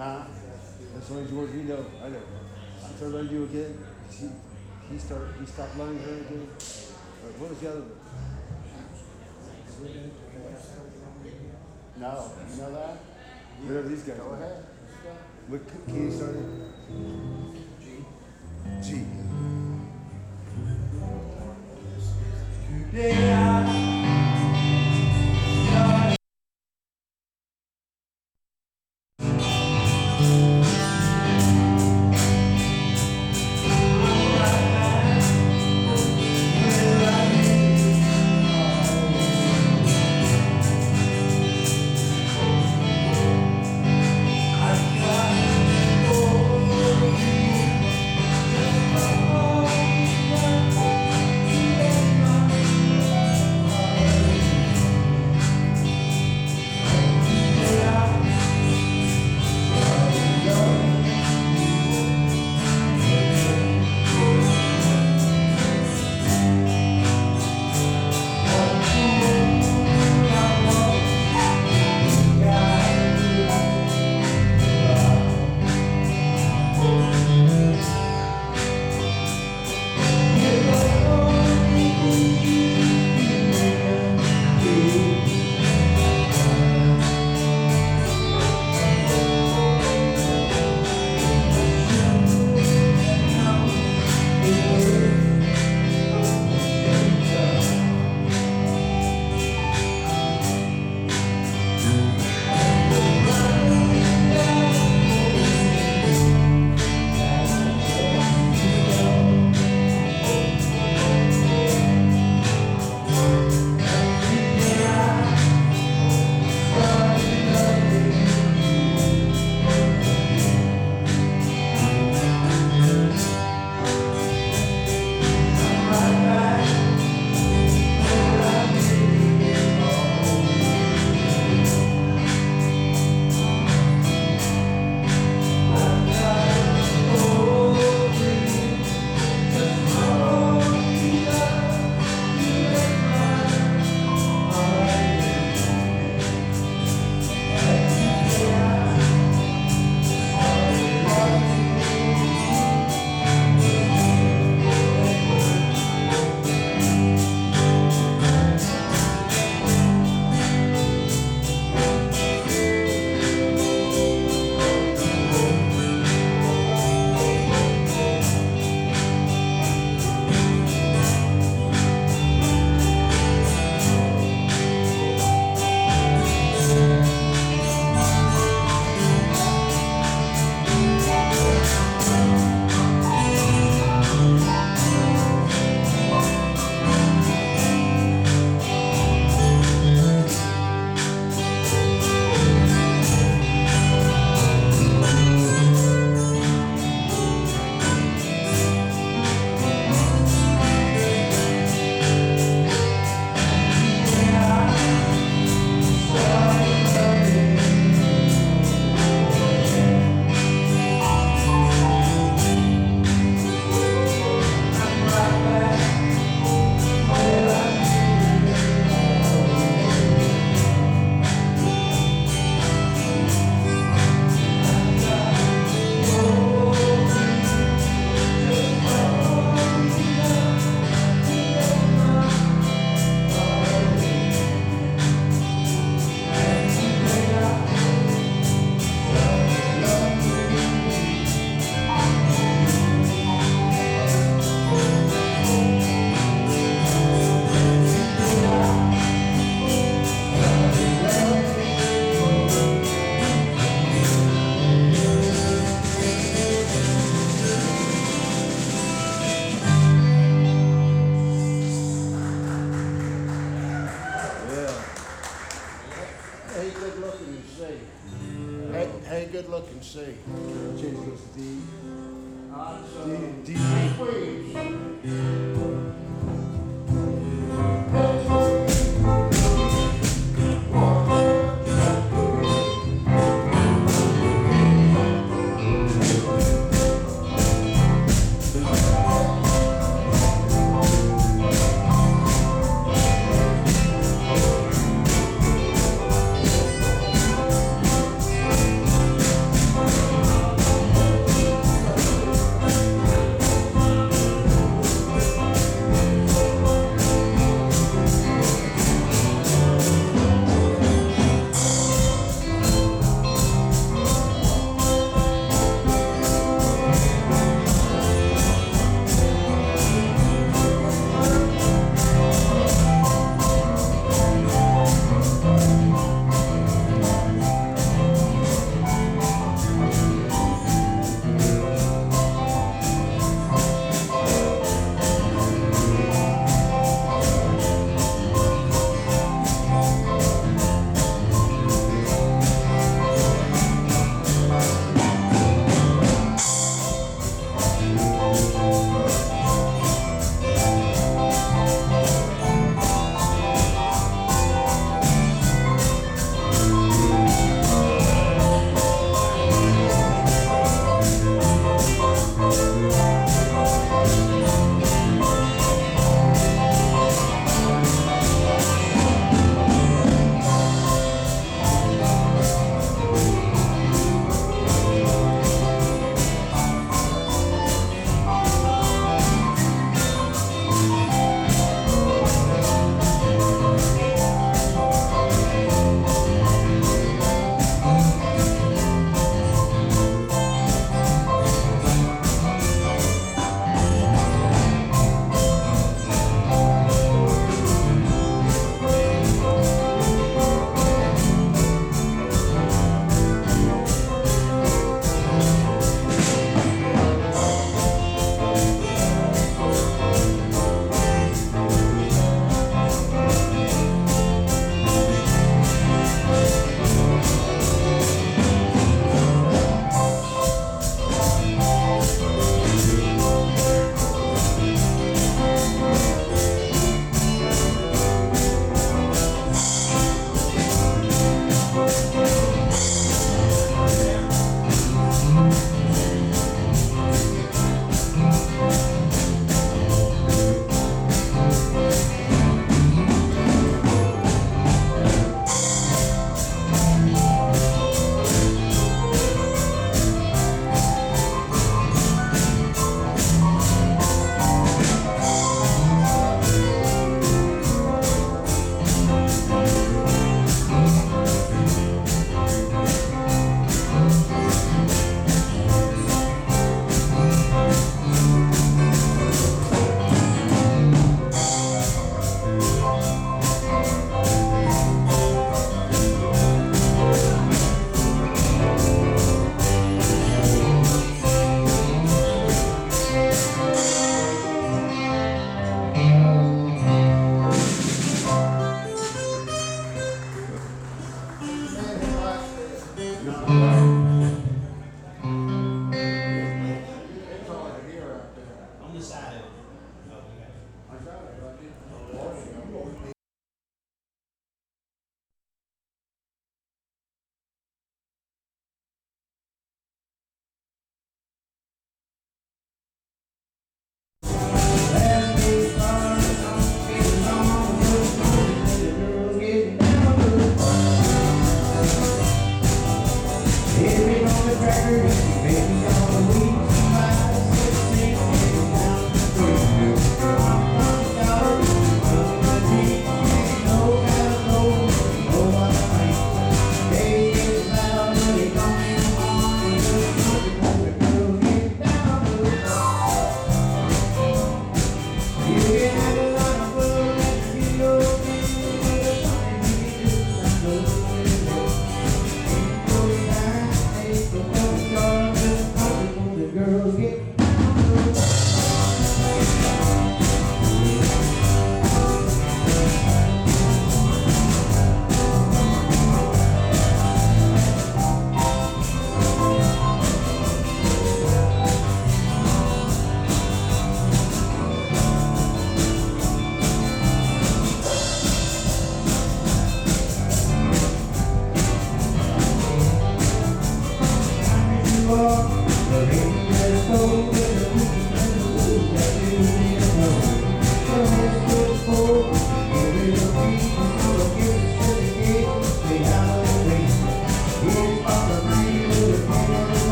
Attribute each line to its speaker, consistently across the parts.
Speaker 1: Huh?
Speaker 2: that's the only George we know. I know. I started running you again. He, he started, he stopped lying her again. Uh, what was the other one?
Speaker 1: No, you know that?
Speaker 2: Whatever these guys
Speaker 1: Go ahead.
Speaker 2: What key he started? G. G.
Speaker 3: Thank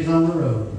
Speaker 3: days on the road.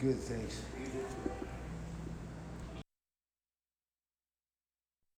Speaker 2: Good. Thanks.